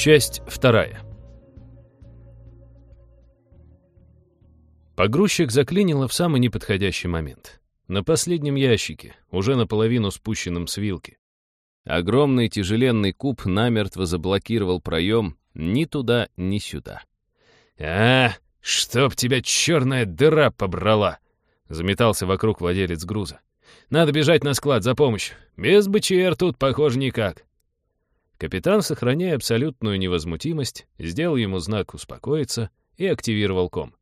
Часть вторая. Погрузчик заклинило в самый неподходящий момент. На последнем ящике, уже наполовину спущенном с вилки. Огромный тяжеленный куб намертво заблокировал проем ни туда, ни сюда. «А, чтоб тебя черная дыра побрала!» Заметался вокруг владелец груза. «Надо бежать на склад за помощью. Без БЧР тут, похоже, никак». Капитан, сохраняя абсолютную невозмутимость, сделал ему знак «успокоиться» и активировал ком.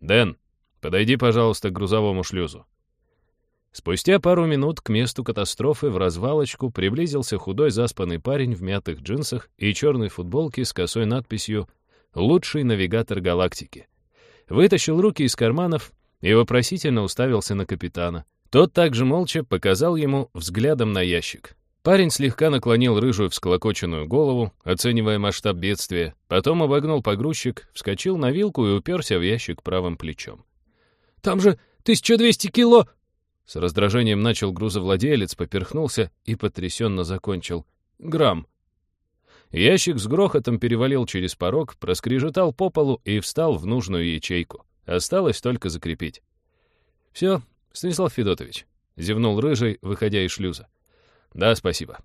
«Дэн, подойди, пожалуйста, к грузовому шлюзу». Спустя пару минут к месту катастрофы в развалочку приблизился худой заспанный парень в мятых джинсах и черной футболке с косой надписью «Лучший навигатор галактики». Вытащил руки из карманов и вопросительно уставился на капитана. Тот также молча показал ему взглядом на ящик. Парень слегка наклонил рыжую всколокоченную голову, оценивая масштаб бедствия, потом обогнул погрузчик, вскочил на вилку и уперся в ящик правым плечом. «Там же 1200 кило!» С раздражением начал грузовладелец, поперхнулся и потрясенно закончил. «Грамм». Ящик с грохотом перевалил через порог, проскрежетал по полу и встал в нужную ячейку. Осталось только закрепить. «Все, Станислав Федотович», — зевнул рыжий, выходя из шлюза. «Да, спасибо».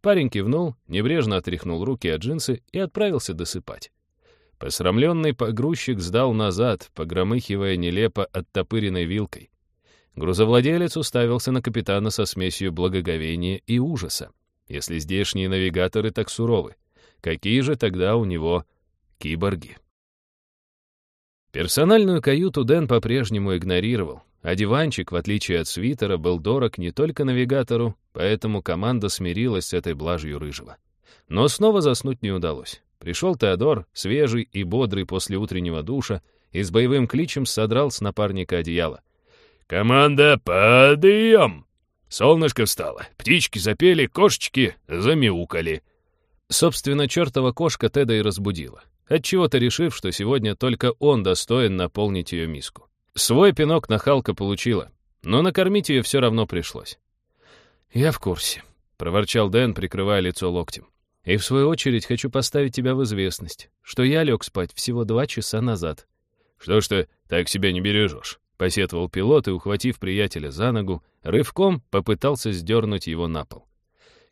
Парень кивнул, небрежно отряхнул руки от джинсы и отправился досыпать. Посрамленный погрузчик сдал назад, погромыхивая нелепо оттопыренной вилкой. Грузовладелец уставился на капитана со смесью благоговения и ужаса. Если здешние навигаторы так суровы, какие же тогда у него киборги? Персональную каюту Дэн по-прежнему игнорировал, а диванчик, в отличие от свитера, был дорог не только навигатору, поэтому команда смирилась с этой блажью рыжего. Но снова заснуть не удалось. Пришел Теодор, свежий и бодрый после утреннего душа, и с боевым кличем содрал с напарника одеяло. «Команда, подъем!» Солнышко встало, птички запели, кошечки замяукали. Собственно, чертова кошка Теда и разбудила, отчего-то решив, что сегодня только он достоин наполнить ее миску. Свой пинок нахалка получила, но накормить ее все равно пришлось. «Я в курсе», — проворчал Дэн, прикрывая лицо локтем. «И в свою очередь хочу поставить тебя в известность, что я лег спать всего два часа назад». «Что ж ты так себя не бережешь?» — посетовал пилот и, ухватив приятеля за ногу, рывком попытался сдернуть его на пол.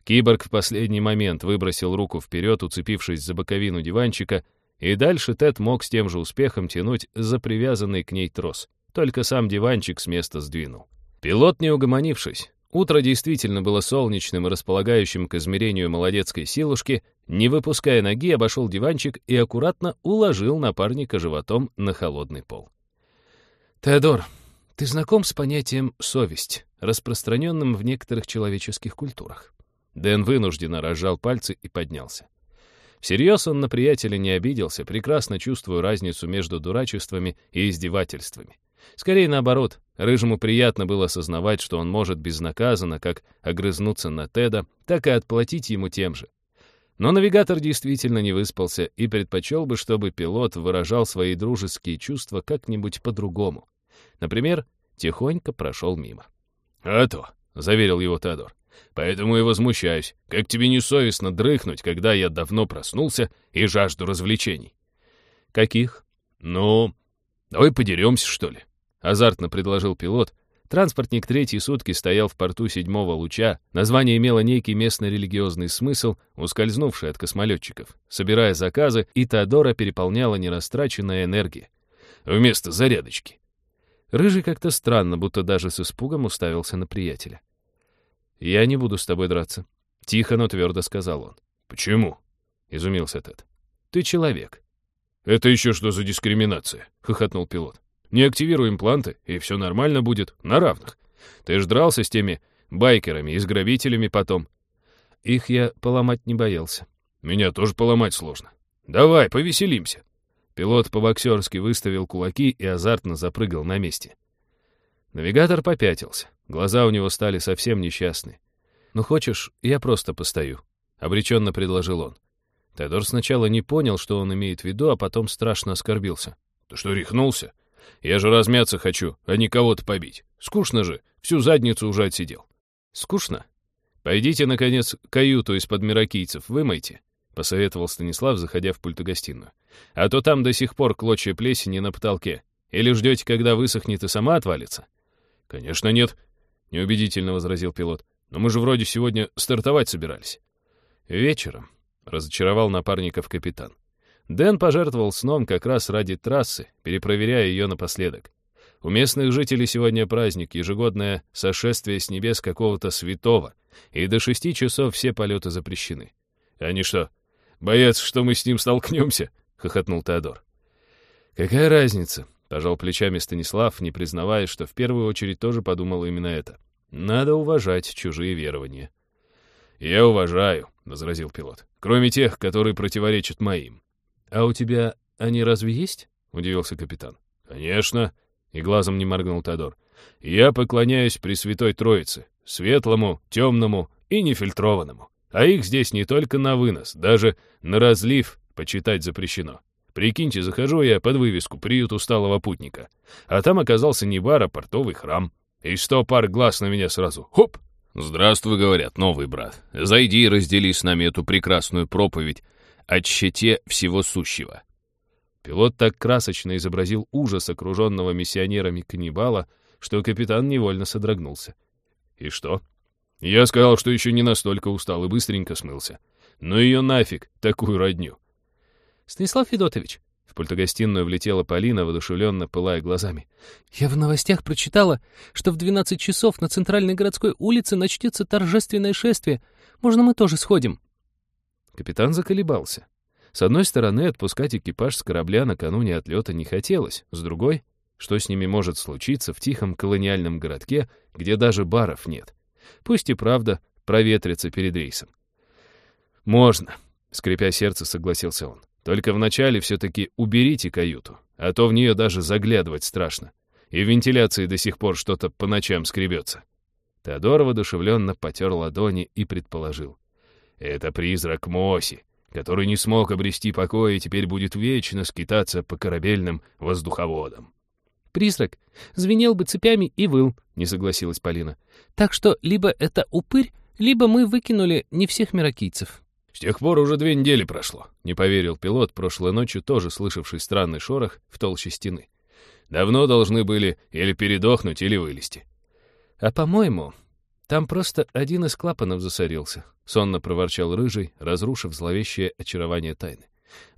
Киборг в последний момент выбросил руку вперед, уцепившись за боковину диванчика, и дальше Тед мог с тем же успехом тянуть за привязанный к ней трос. Только сам диванчик с места сдвинул. Пилот, не угомонившись, утро действительно было солнечным и располагающим к измерению молодецкой силушки, не выпуская ноги, обошел диванчик и аккуратно уложил напарника животом на холодный пол. «Теодор, ты знаком с понятием «совесть», распространенным в некоторых человеческих культурах?» Дэн вынужденно разжал пальцы и поднялся. Всерьез он на приятеля не обиделся, прекрасно чувствуя разницу между дурачествами и издевательствами. Скорее наоборот, Рыжему приятно было осознавать, что он может безнаказанно как огрызнуться на Теда, так и отплатить ему тем же. Но навигатор действительно не выспался и предпочел бы, чтобы пилот выражал свои дружеские чувства как-нибудь по-другому. Например, тихонько прошел мимо. «А то», — заверил его Теодор, — «поэтому и возмущаюсь. Как тебе не совестно дрыхнуть, когда я давно проснулся и жажду развлечений?» «Каких?» «Ну, давай подеремся, что ли?» — азартно предложил пилот. Транспортник третьи сутки стоял в порту седьмого луча. Название имело некий местный религиозный смысл, ускользнувший от космолетчиков. Собирая заказы, и переполняла нерастраченная энергия. «Вместо зарядочки». Рыжий как-то странно, будто даже с испугом уставился на приятеля. «Я не буду с тобой драться», — тихо, но твердо сказал он. «Почему?» — изумился Тед. «Ты человек». «Это еще что за дискриминация?» — хохотнул пилот. «Не активируй импланты, и все нормально будет, на равных. Ты ж дрался с теми байкерами и с грабителями потом». «Их я поломать не боялся». «Меня тоже поломать сложно. Давай, повеселимся». Пилот по-боксерски выставил кулаки и азартно запрыгал на месте. Навигатор попятился. Глаза у него стали совсем несчастны. «Ну, хочешь, я просто постою», — обреченно предложил он. Теодор сначала не понял, что он имеет в виду, а потом страшно оскорбился. «Ты что, рехнулся? Я же размяться хочу, а не кого-то побить. Скучно же, всю задницу уже отсидел». «Скучно? Пойдите, наконец, каюту из-под мирокийцев вымойте. — посоветовал Станислав, заходя в пультогостиную. «А то там до сих пор клочья плесени на потолке. Или ждете, когда высохнет и сама отвалится?» «Конечно нет», — неубедительно возразил пилот. «Но мы же вроде сегодня стартовать собирались». «Вечером», — разочаровал напарников капитан. Дэн пожертвовал сном как раз ради трассы, перепроверяя ее напоследок. У местных жителей сегодня праздник, ежегодное сошествие с небес какого-то святого, и до шести часов все полеты запрещены. «Они что, боятся, что мы с ним столкнемся?» — хохотнул Теодор. «Какая разница?» — пожал плечами Станислав, не признавая, что в первую очередь тоже подумал именно это. «Надо уважать чужие верования». «Я уважаю», — возразил пилот, «кроме тех, которые противоречат моим». «А у тебя они разве есть?» — удивился капитан. «Конечно», — и глазом не моргнул Тодор. «Я поклоняюсь Пресвятой Троице, светлому, темному и нефильтрованному. А их здесь не только на вынос, даже на разлив почитать запрещено. Прикиньте, захожу я под вывеску «Приют усталого путника». А там оказался не бар, а портовый храм. И сто пар глаз на меня сразу. Хоп! «Здравствуй», — говорят, новый брат. «Зайди и раздели с нами эту прекрасную проповедь о щите всего сущего». Пилот так красочно изобразил ужас окруженного миссионерами каннибала, что капитан невольно содрогнулся. «И что?» Я сказал, что еще не настолько устал и быстренько смылся. Но ее нафиг, такую родню. Станислав Федотович, в пультогостиную влетела Полина, воодушевленно пылая глазами. «Я в новостях прочитала, что в 12 часов на центральной городской улице начнется торжественное шествие. Можно мы тоже сходим?» Капитан заколебался. С одной стороны, отпускать экипаж с корабля накануне отлета не хотелось, с другой, что с ними может случиться в тихом колониальном городке, где даже баров нет. Пусть и правда проветрится перед рейсом. «Можно», — скрипя сердце, согласился он. «Только вначале все-таки уберите каюту, а то в нее даже заглядывать страшно. И в вентиляции до сих пор что-то по ночам скребется». Теодор воодушевленно потер ладони и предположил. «Это призрак Моси, который не смог обрести покой и теперь будет вечно скитаться по корабельным воздуховодам». «Призрак звенел бы цепями и выл», — не согласилась Полина. Так что либо это упырь, либо мы выкинули не всех мирокийцев. «С тех пор уже две недели прошло», — не поверил пилот, прошлой ночью тоже слышавший странный шорох в толще стены. «Давно должны были или передохнуть, или вылезти». «А по-моему, там просто один из клапанов засорился», — сонно проворчал Рыжий, разрушив зловещее очарование тайны.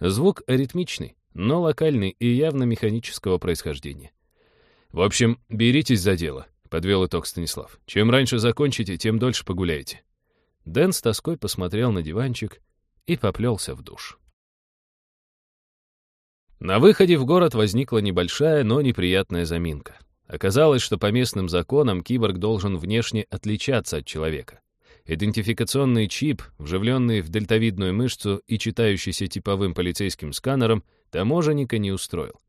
Звук аритмичный, но локальный и явно механического происхождения. «В общем, беритесь за дело», — подвел итог Станислав. «Чем раньше закончите, тем дольше погуляете». Дэн с тоской посмотрел на диванчик и поплелся в душ. На выходе в город возникла небольшая, но неприятная заминка. Оказалось, что по местным законам киборг должен внешне отличаться от человека. Идентификационный чип, вживленный в дельтовидную мышцу и читающийся типовым полицейским сканером, таможенника не устроил.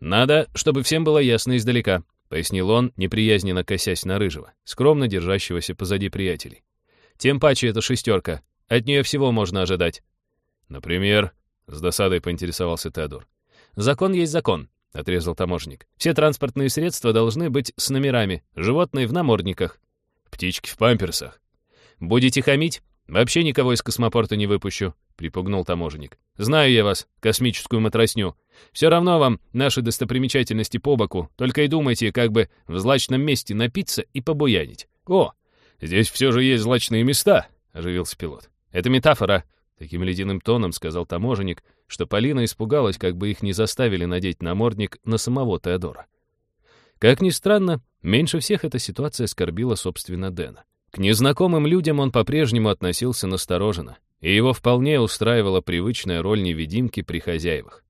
«Надо, чтобы всем было ясно издалека», — пояснил он, неприязненно косясь на Рыжего, скромно держащегося позади приятелей. «Тем паче это шестерка. От нее всего можно ожидать». «Например?» — с досадой поинтересовался Теодор. «Закон есть закон», — отрезал таможенник. «Все транспортные средства должны быть с номерами, животные в намордниках». «Птички в памперсах». «Будете хамить? Вообще никого из космопорта не выпущу», — припугнул таможенник. «Знаю я вас, космическую матросню. Все равно вам наши достопримечательности по боку, только и думайте, как бы в злачном месте напиться и побуянить. О, здесь все же есть злачные места, оживился пилот. Это метафора, таким ледяным тоном сказал таможенник, что Полина испугалась, как бы их не заставили надеть намордник на самого Теодора. Как ни странно, меньше всех эта ситуация скорбила, собственно, Дэна. К незнакомым людям он по-прежнему относился настороженно, и его вполне устраивала привычная роль невидимки при хозяевах.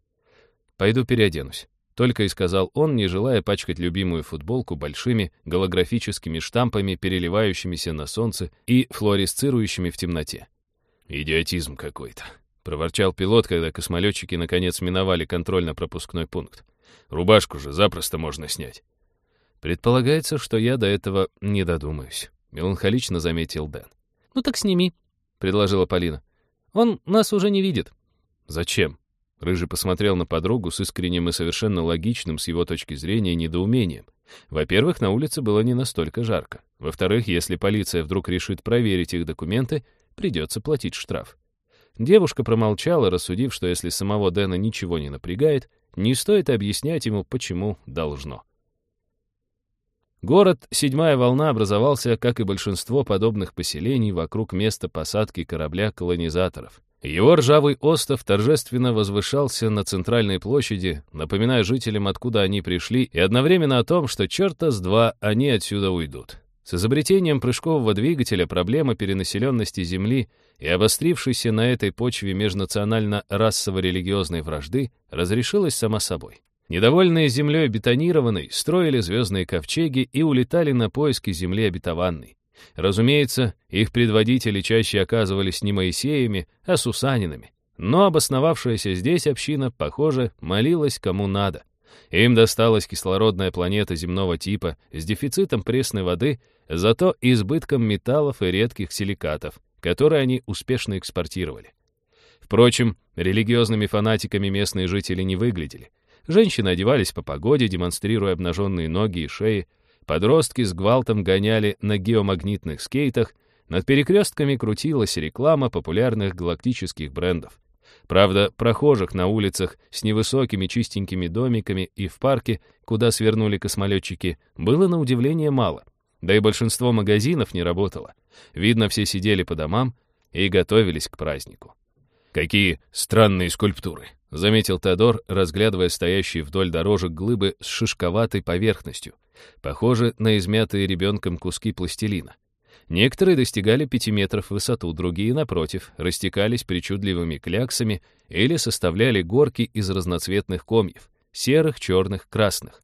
«Пойду переоденусь», — только и сказал он, не желая пачкать любимую футболку большими голографическими штампами, переливающимися на солнце и флуоресцирующими в темноте. «Идиотизм какой-то», — проворчал пилот, когда космолетчики наконец миновали контрольно-пропускной пункт. «Рубашку же запросто можно снять». «Предполагается, что я до этого не додумаюсь», — меланхолично заметил Дэн. «Ну так сними», — предложила Полина. «Он нас уже не видит». «Зачем?» Рыжий посмотрел на подругу с искренним и совершенно логичным с его точки зрения недоумением. Во-первых, на улице было не настолько жарко. Во-вторых, если полиция вдруг решит проверить их документы, придется платить штраф. Девушка промолчала, рассудив, что если самого Дэна ничего не напрягает, не стоит объяснять ему, почему должно. Город «Седьмая волна» образовался, как и большинство подобных поселений, вокруг места посадки корабля колонизаторов. Его ржавый остов торжественно возвышался на центральной площади, напоминая жителям, откуда они пришли, и одновременно о том, что черта с два они отсюда уйдут. С изобретением прыжкового двигателя проблема перенаселенности Земли и обострившейся на этой почве межнационально-расово-религиозной вражды разрешилась сама собой. Недовольные землей бетонированной, строили звездные ковчеги и улетали на поиски земли обетованной. Разумеется, их предводители чаще оказывались не Моисеями, а Сусанинами. Но обосновавшаяся здесь община, похоже, молилась кому надо. Им досталась кислородная планета земного типа с дефицитом пресной воды, зато избытком металлов и редких силикатов, которые они успешно экспортировали. Впрочем, религиозными фанатиками местные жители не выглядели. Женщины одевались по погоде, демонстрируя обнаженные ноги и шеи. Подростки с гвалтом гоняли на геомагнитных скейтах. Над перекрестками крутилась реклама популярных галактических брендов. Правда, прохожих на улицах с невысокими чистенькими домиками и в парке, куда свернули космолетчики, было на удивление мало. Да и большинство магазинов не работало. Видно, все сидели по домам и готовились к празднику. Какие странные скульптуры заметил Теодор, разглядывая стоящие вдоль дорожек глыбы с шишковатой поверхностью, похожие на измятые ребенком куски пластилина. Некоторые достигали пяти метров в высоту, другие, напротив, растекались причудливыми кляксами или составляли горки из разноцветных комьев — серых, черных, красных.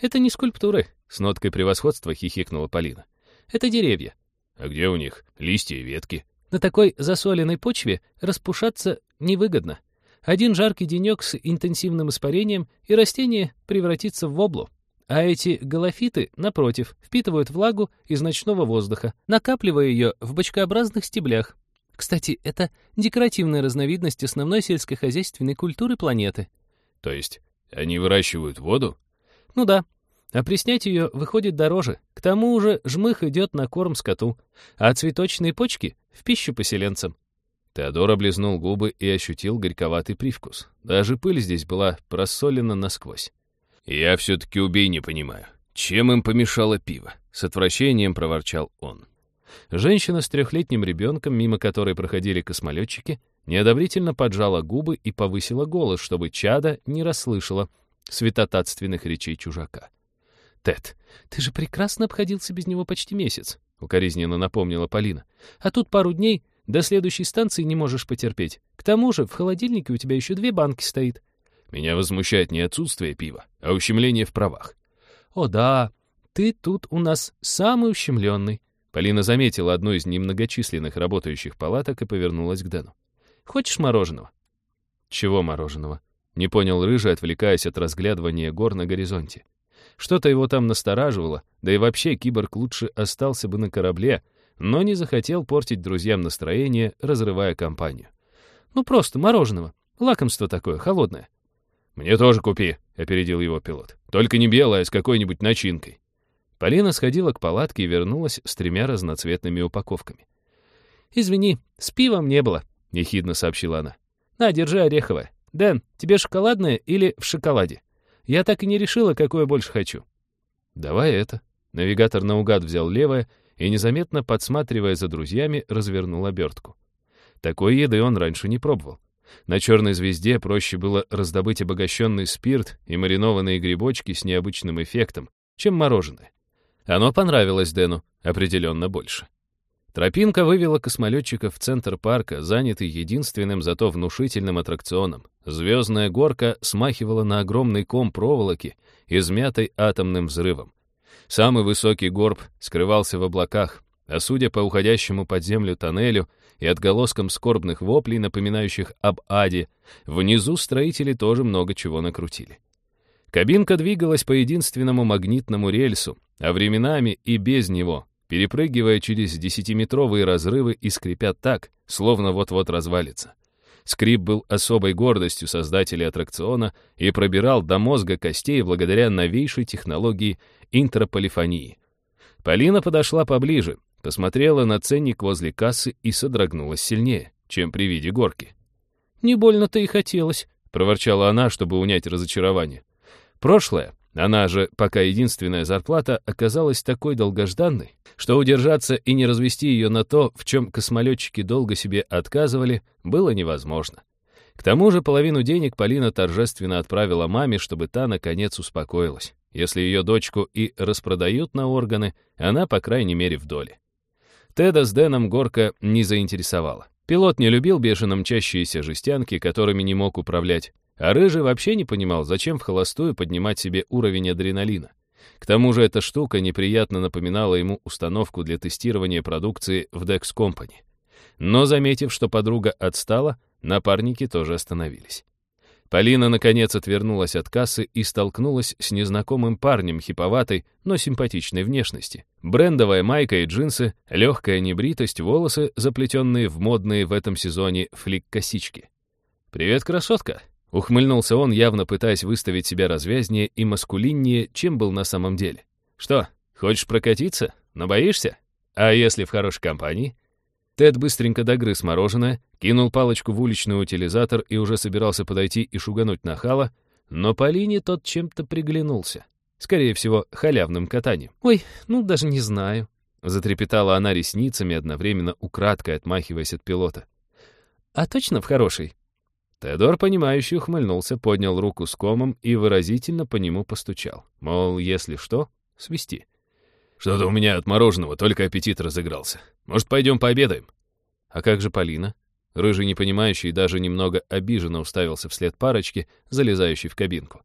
«Это не скульптуры», — с ноткой превосходства хихикнула Полина. «Это деревья». «А где у них листья и ветки?» «На такой засоленной почве распушаться невыгодно. Один жаркий денек с интенсивным испарением, и растение превратится в воблу. А эти галофиты, напротив, впитывают влагу из ночного воздуха, накапливая ее в бочкообразных стеблях. Кстати, это декоративная разновидность основной сельскохозяйственной культуры планеты. То есть они выращивают воду? Ну да. А приснять ее выходит дороже. К тому же жмых идет на корм скоту, а цветочные почки — в пищу поселенцам. Теодор облизнул губы и ощутил горьковатый привкус. Даже пыль здесь была просолена насквозь. «Я все-таки убей не понимаю. Чем им помешало пиво?» С отвращением проворчал он. Женщина с трехлетним ребенком, мимо которой проходили космолетчики, неодобрительно поджала губы и повысила голос, чтобы чада не расслышала святотатственных речей чужака. «Тед, ты же прекрасно обходился без него почти месяц», — укоризненно напомнила Полина. «А тут пару дней до следующей станции не можешь потерпеть. К тому же в холодильнике у тебя еще две банки стоит. Меня возмущает не отсутствие пива, а ущемление в правах. О да, ты тут у нас самый ущемленный. Полина заметила одну из немногочисленных работающих палаток и повернулась к Дэну. «Хочешь мороженого?» «Чего мороженого?» Не понял Рыжий, отвлекаясь от разглядывания гор на горизонте. Что-то его там настораживало, да и вообще киборг лучше остался бы на корабле, но не захотел портить друзьям настроение, разрывая компанию. «Ну просто мороженого. Лакомство такое, холодное». «Мне тоже купи», — опередил его пилот. «Только не белое, а с какой-нибудь начинкой». Полина сходила к палатке и вернулась с тремя разноцветными упаковками. «Извини, с пивом не было», — ехидно сообщила она. «На, держи ореховое. Дэн, тебе шоколадное или в шоколаде? Я так и не решила, какое больше хочу». «Давай это». Навигатор наугад взял левое и, незаметно подсматривая за друзьями, развернул обертку. Такой еды он раньше не пробовал. На черной звезде проще было раздобыть обогащенный спирт и маринованные грибочки с необычным эффектом, чем мороженое. Оно понравилось Дэну определенно больше. Тропинка вывела космолетчиков в центр парка, занятый единственным, зато внушительным аттракционом. Звездная горка смахивала на огромный ком проволоки, измятой атомным взрывом. Самый высокий горб скрывался в облаках, а судя по уходящему под землю тоннелю и отголоскам скорбных воплей, напоминающих об аде, внизу строители тоже много чего накрутили. Кабинка двигалась по единственному магнитному рельсу, а временами и без него, перепрыгивая через десятиметровые разрывы и скрипя так, словно вот-вот развалится. Скрип был особой гордостью создателей аттракциона и пробирал до мозга костей благодаря новейшей технологии интрополифонии. Полина подошла поближе, посмотрела на ценник возле кассы и содрогнулась сильнее. чем при виде горки. «Не больно-то и хотелось», — проворчала она, чтобы унять разочарование. Прошлое, она же пока единственная зарплата, оказалась такой долгожданной, что удержаться и не развести ее на то, в чем космолетчики долго себе отказывали, было невозможно. К тому же половину денег Полина торжественно отправила маме, чтобы та, наконец, успокоилась. Если ее дочку и распродают на органы, она, по крайней мере, в доле. Теда с Дэном Горка не заинтересовала. Пилот не любил бешено мчащиеся жестянки, которыми не мог управлять, а Рыжий вообще не понимал, зачем в холостую поднимать себе уровень адреналина. К тому же эта штука неприятно напоминала ему установку для тестирования продукции в Dex Company. Но, заметив, что подруга отстала, напарники тоже остановились. Полина, наконец, отвернулась от кассы и столкнулась с незнакомым парнем хиповатой, но симпатичной внешности. Брендовая майка и джинсы, легкая небритость, волосы, заплетенные в модные в этом сезоне флик-косички. «Привет, красотка!» — ухмыльнулся он, явно пытаясь выставить себя развязнее и маскулиннее, чем был на самом деле. «Что, хочешь прокатиться? Но боишься? А если в хорошей компании?» Тед быстренько догрыз мороженое, кинул палочку в уличный утилизатор и уже собирался подойти и шугануть нахала, но Полине тот чем-то приглянулся. Скорее всего, халявным катанием. «Ой, ну даже не знаю», — затрепетала она ресницами, одновременно украдкой отмахиваясь от пилота. «А точно в хороший?» Теодор, понимающий, ухмыльнулся, поднял руку с комом и выразительно по нему постучал. Мол, если что, свисти. «Что-то у меня от мороженого только аппетит разыгрался. Может, пойдем пообедаем?» «А как же Полина?» Рыжий, непонимающий, даже немного обиженно уставился вслед парочки, залезающей в кабинку.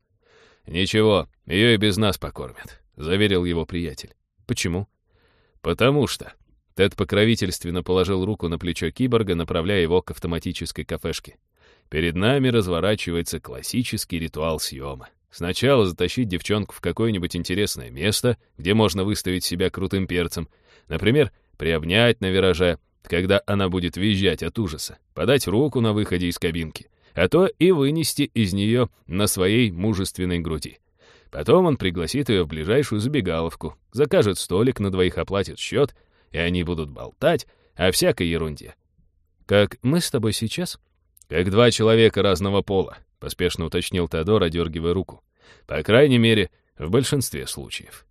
«Ничего, ее и без нас покормят», — заверил его приятель. «Почему?» «Потому что...» Тед покровительственно положил руку на плечо киборга, направляя его к автоматической кафешке. «Перед нами разворачивается классический ритуал съема. Сначала затащить девчонку в какое-нибудь интересное место, где можно выставить себя крутым перцем. Например, приобнять на вираже, когда она будет визжать от ужаса, подать руку на выходе из кабинки, а то и вынести из нее на своей мужественной груди. Потом он пригласит ее в ближайшую забегаловку, закажет столик, на двоих оплатит счет, и они будут болтать о всякой ерунде. «Как мы с тобой сейчас?» «Как два человека разного пола», поспешно уточнил Теодор, одергивая руку. По крайней мере, в большинстве случаев.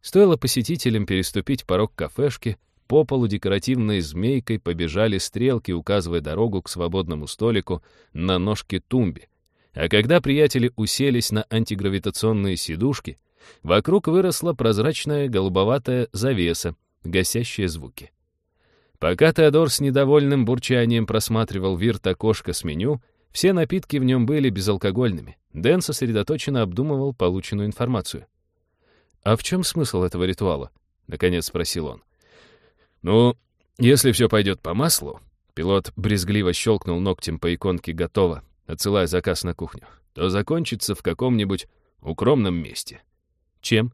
Стоило посетителям переступить порог кафешки, по полу декоративной змейкой побежали стрелки, указывая дорогу к свободному столику на ножке тумбе. А когда приятели уселись на антигравитационные сидушки, вокруг выросла прозрачная голубоватая завеса, гасящая звуки. Пока Теодор с недовольным бурчанием просматривал вирт окошко с меню, все напитки в нем были безалкогольными. Дэн сосредоточенно обдумывал полученную информацию. «А в чем смысл этого ритуала?» — наконец спросил он. «Ну, если все пойдет по маслу...» Пилот брезгливо щелкнул ногтем по иконке «Готово», отсылая заказ на кухню. «То закончится в каком-нибудь укромном месте». «Чем?»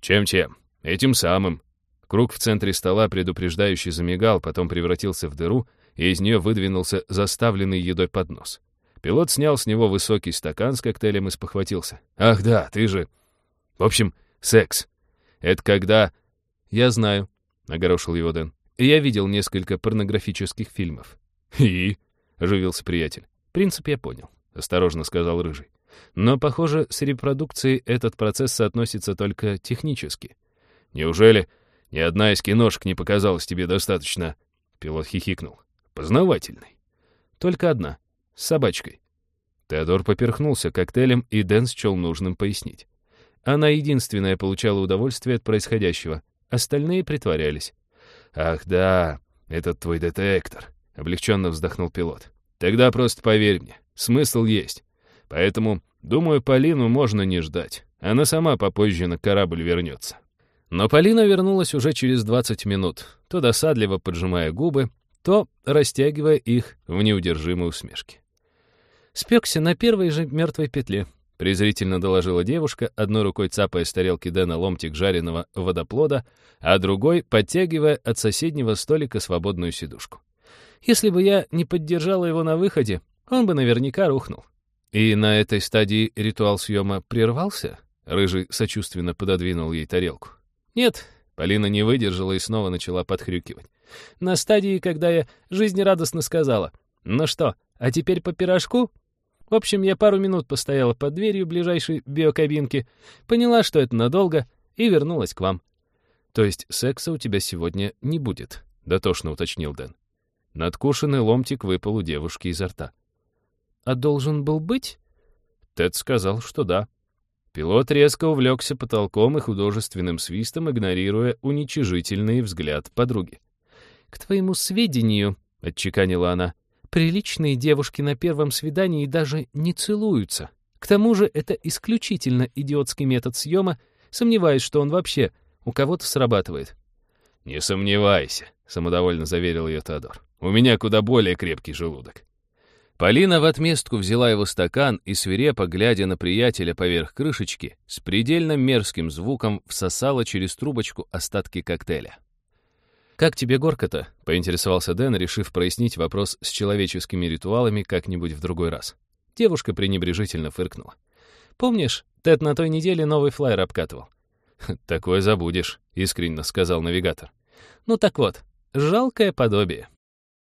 «Чем-чем? Этим самым». Круг в центре стола предупреждающий замигал, потом превратился в дыру — и из нее выдвинулся заставленный едой поднос. Пилот снял с него высокий стакан с коктейлем и спохватился. «Ах да, ты же...» «В общем, секс. Это когда...» «Я знаю», — огорошил его Дэн. «Я видел несколько порнографических фильмов». «И?» — оживился приятель. «Принцип я понял», — осторожно сказал Рыжий. «Но, похоже, с репродукцией этот процесс соотносится только технически». «Неужели ни одна из киношек не показалась тебе достаточно?» Пилот хихикнул. Познавательный. Только одна. С собачкой. Теодор поперхнулся коктейлем, и Дэн счел нужным пояснить. Она единственная получала удовольствие от происходящего. Остальные притворялись. «Ах да, этот твой детектор», — облегченно вздохнул пилот. «Тогда просто поверь мне, смысл есть. Поэтому, думаю, Полину можно не ждать. Она сама попозже на корабль вернется». Но Полина вернулась уже через 20 минут, то досадливо поджимая губы, то растягивая их в неудержимой усмешке. «Спекся на первой же мертвой петле», — презрительно доложила девушка, одной рукой цапая с тарелки Дэна ломтик жареного водоплода, а другой подтягивая от соседнего столика свободную сидушку. «Если бы я не поддержала его на выходе, он бы наверняка рухнул». «И на этой стадии ритуал съема прервался?» Рыжий сочувственно пододвинул ей тарелку. «Нет, Полина не выдержала и снова начала подхрюкивать. На стадии, когда я жизнерадостно сказала, «Ну что, а теперь по пирожку?» В общем, я пару минут постояла под дверью ближайшей биокабинки, поняла, что это надолго, и вернулась к вам. «То есть секса у тебя сегодня не будет?» — дотошно уточнил Дэн. Надкушенный ломтик выпал у девушки изо рта. «А должен был быть?» Тед сказал, что да. Пилот резко увлекся потолком и художественным свистом, игнорируя уничижительный взгляд подруги. «К твоему сведению», — отчеканила она, «приличные девушки на первом свидании даже не целуются. К тому же это исключительно идиотский метод съема, сомневаюсь, что он вообще у кого-то срабатывает». «Не сомневайся», — самодовольно заверил ее Теодор. «У меня куда более крепкий желудок». Полина в отместку взяла его стакан и, свирепо глядя на приятеля поверх крышечки, с предельно мерзким звуком всосала через трубочку остатки коктейля. «Как тебе горка-то?» — поинтересовался Дэн, решив прояснить вопрос с человеческими ритуалами как-нибудь в другой раз. Девушка пренебрежительно фыркнула. «Помнишь, Тед на той неделе новый флайер обкатывал?» «Такое забудешь», — искренне сказал навигатор. «Ну так вот, жалкое подобие».